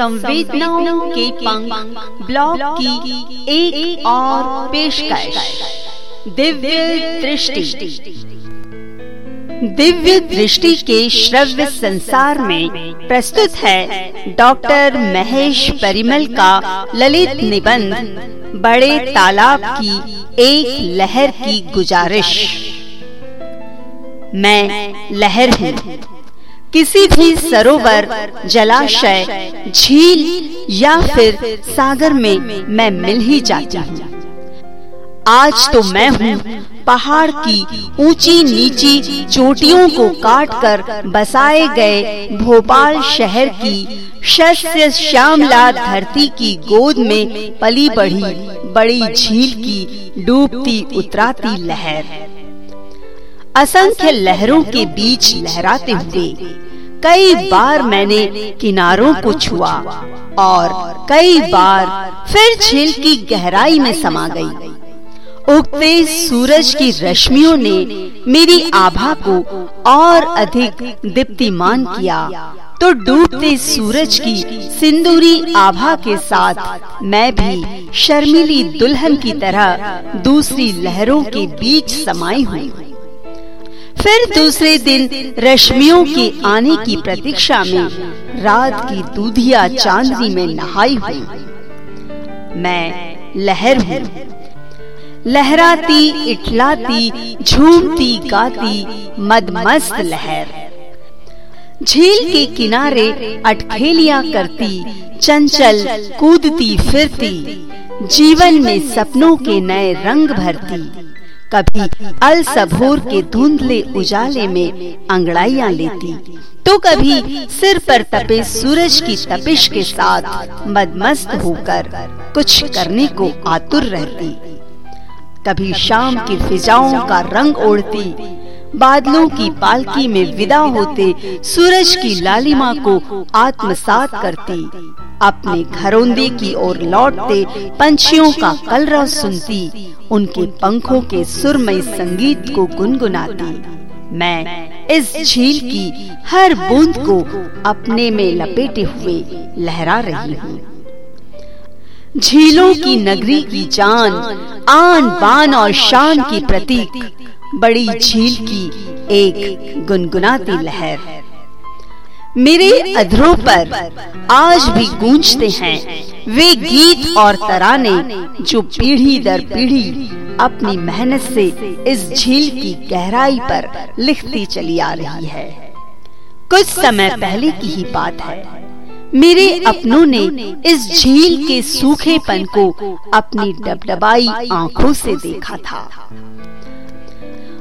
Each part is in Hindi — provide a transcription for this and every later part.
संवेदनाओं के पंख ब्लॉग की एक एक और पेशकश। दिव्य दृष्टि। दिव्य दृष्टि के श्रव्य संसार में प्रस्तुत है डॉक्टर महेश परिमल का ललित निबंध बड़े तालाब की एक लहर की गुजारिश। मैं लहर हूँ। किसी भी सरोवर जलाशय झील या फिर सागर में मैं मिल ही जाती हूँ। आज तो मैं हूँ पहाड़ की ऊँची नीची चोटियों को काटकर बसाए गए भोपाल शहर की शस्य श्यामला धरती की गोद में पली बढ़ी बड़ी झील की डूबती उतराती लहर। असंख्य लहरों के बीच लहराते हुए कई बार मैंने किनारों को छुआ और कई बार फिर झील की गहराई में समा गई। उगते सूरज की रश्मियों ने मेरी आभा को और अधिक दीप्तिमान किया। तो डूबते सूरज की सिंदूरी आभा के साथ मैं भी शर्मिली दुल्हन की तरह दूसरी लहरों के बीच समाई हुई। फिर दूसरे दिन रश्मियों के आने की प्रतीक्षा में रात की दूधिया चांदनी में नहाई हुई। मैं लहर हूँ। लहराती इटलाती झूमती गाती मदमस्त लहर। झील के किनारे अटखेलिया करती चंचल कूदती फिरती। जीवन में सपनों के नए रंग भरती। कभी अल सबूर के धुंधले उजाले में अंगड़ाइया लेती तो कभी सिर पर तपे सूरज की तपिश के साथ मदमस्त होकर कुछ करने को आतुर रहती। कभी शाम की फिजाओं का रंग ओढ़ती बादलों की पालकी में विदा होते सूरज की लालिमा को आत्मसात करती। अपने घरोंदे की ओर लौटते पंछियों का कलरव सुनती, उनके पंखों के सुरमई संगीत को गुनगुनाती। मैं इस झील की हर बूंद को अपने में लपेटे हुए लहरा रही हूँ। झीलों की नगरी की जान आन बान और शान की प्रतीक बड़ी झील की एक गुनगुनाती लहर। मेरे अधरों पर आज भी गूंजते हैं। वे गीत और तराने जो पीढ़ी दर पीढ़ी अपनी मेहनत से इस झील की गहराई पर लिखती चली आ रही है। कुछ समय पहले की ही बात है मेरे अपनों ने इस झील के सूखेपन को अपनी डबडबाई आँखों से देखा था।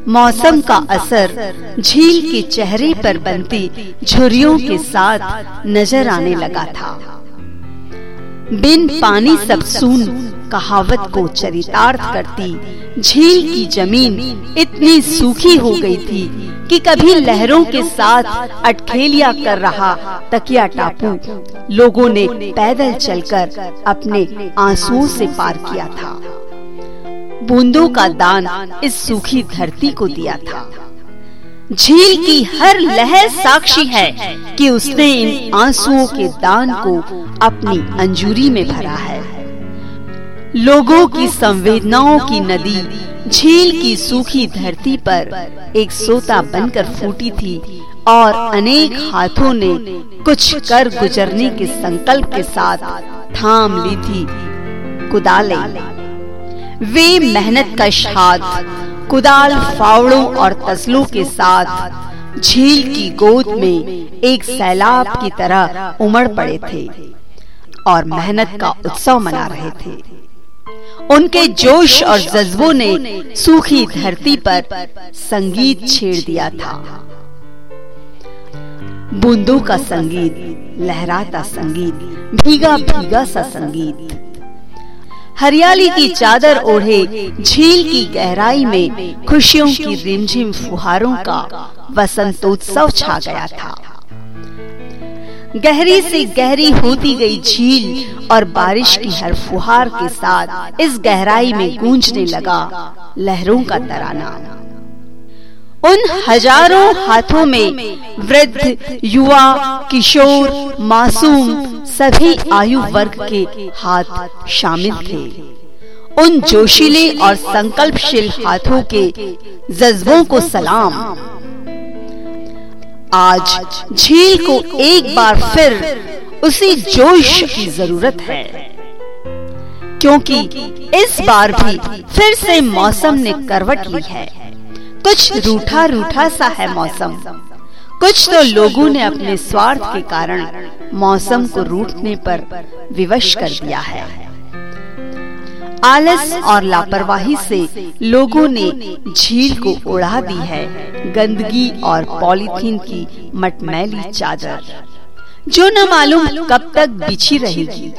मौसम का असर, झील के चेहरे पर बनती झुरियों के साथ नज़र आने लगा था। बिन पानी सब सुन कहावत को चरितार्थ करती झील की ज़मीन इतनी सूखी हो गई थी कि कभी लहरों के साथ अटखेलिया कर रहा तकिया टापू लोगों ने पैदल चलकर अपने आंसुओं से पार किया था। बूंदों का दान इस सूखी धरती को दिया था। झील की हर लहर साक्षी है कि उसने इन आंसुओं के दान को अपनी अंजूरी में भरा है। लोगों की संवेदनाओं की नदी झील की सूखी धरती पर एक सोता बनकर फूटी थी और अनेक हाथों ने कुछ कर गुजरने के संकल्प के साथ थाम ली थी। कुदाले। वे मेहनत का हाथ कुदाल फावड़ों और तसलों के साथ झील की गोद में एक सैलाब की तरह उमड़ पड़े थे और मेहनत का उत्सव मना रहे थे। उनके जोश और जज्बों ने सूखी धरती पर संगीत छेड़ दिया था। बूंदों का संगीत, लहराता संगीत भीगा भीगा सा संगीत। हरियाली की चादर ओढ़े, झील की गहराई में खुशियों की रिमझिम फुहारों का वसंतोत्सव छा गया था। गहरी से गहरी होती गई झील और बारिश की हर फुहार के साथ इस गहराई में गूंजने लगा लहरों का तराना। उन हज़ारों हाथों में वृद्ध, युवा, किशोर, मासूम, सभी आयु वर्ग के हाथ शामिल थे। उन जोशीले और संकल्पशील हाथों के जज्बों को सलाम। आज झील को एक बार फिर उसी जोश की ज़रूरत है, क्योंकि इस बार भी फिर से मौसम ने करवट ली है। कुछ रूठा रूठा सा है मौसम। कुछ तो लोगों ने अपने स्वार्थ के कारण मौसम को रूठने पर विवश कर दिया है। आलस और लापरवाही से लोगों ने झील को उड़ा दी है। गंदगी और पॉलीथीन की मटमैली चादर। जो न मालूम कब तक बिछी रहेगी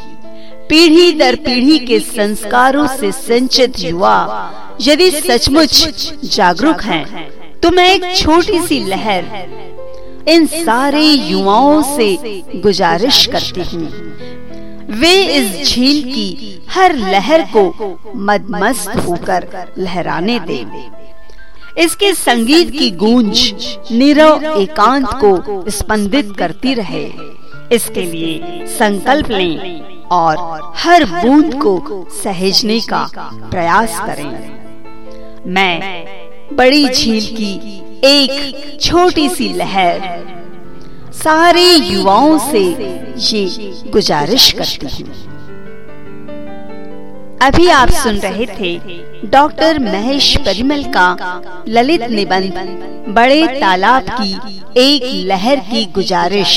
पीढ़ी दर पीढ़ी के संस्कारों से संचित युवा यदि सचमुच जागरूक हैं, तो मैं एक छोटी सी लहर इन सारे युवाओं से गुजारिश करती हूँ। वे इस झील की हर लहर को मदमस्त होकर लहराने दें। इसके संगीत की गूंज नीरव एकांत को स्पंदित करती रहे। इसके लिए संकल्प लें। और हर बूंद को सहेजने का प्रयास करें मैं बड़ी झील की एक छोटी सी लहर सारे युवाओं से ये गुजारिश करती हूँ। अभी आप सुन रहे थे डॉक्टर महेश परिमल का ललित निबंध, बड़े तालाब की एक लहर की गुजारिश।